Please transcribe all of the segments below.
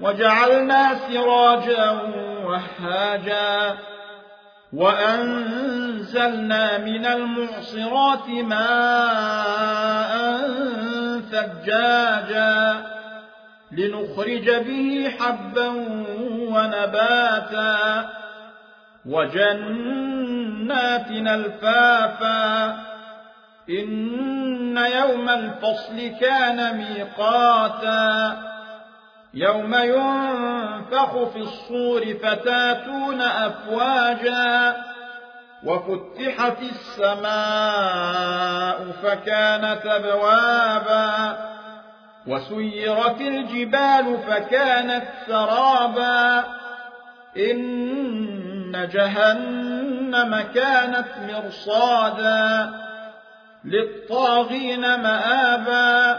وجعلنا سراجا وهاجا وأنزلنا من المعصرات ماء ثجاجا لنخرج به حبا ونباتا وجنات الفافا إن يوم الفصل كان ميقاتا يوم ينفخ في الصور فتاتون أفواجا وفتحت السماء فكانت أبوابا وسيرت الجبال فكانت سرابا إن جهنم كانت مرصادا للطاغين مآبا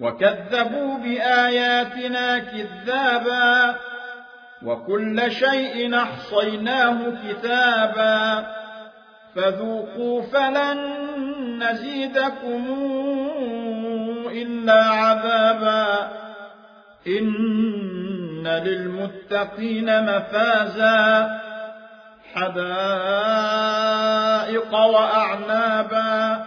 وكذبوا بآياتنا كذابا وكل شيء أحصيناه كتابا فذوقوا فلن نزيدكم إلا عذابا إن للمتقين مفازا حدائق وأعنابا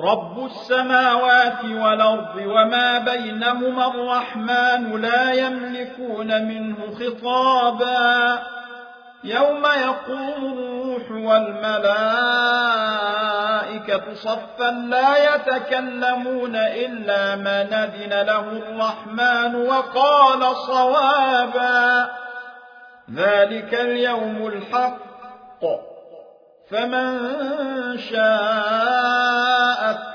رب السماوات والأرض وما بينهما الرحمن لا يملكون منه خطابا يوم يقوم الروح والملائكة صفا لا يتكلمون إلا ما نذن له الرحمن وقال صوابا ذلك اليوم الحق فمن شاء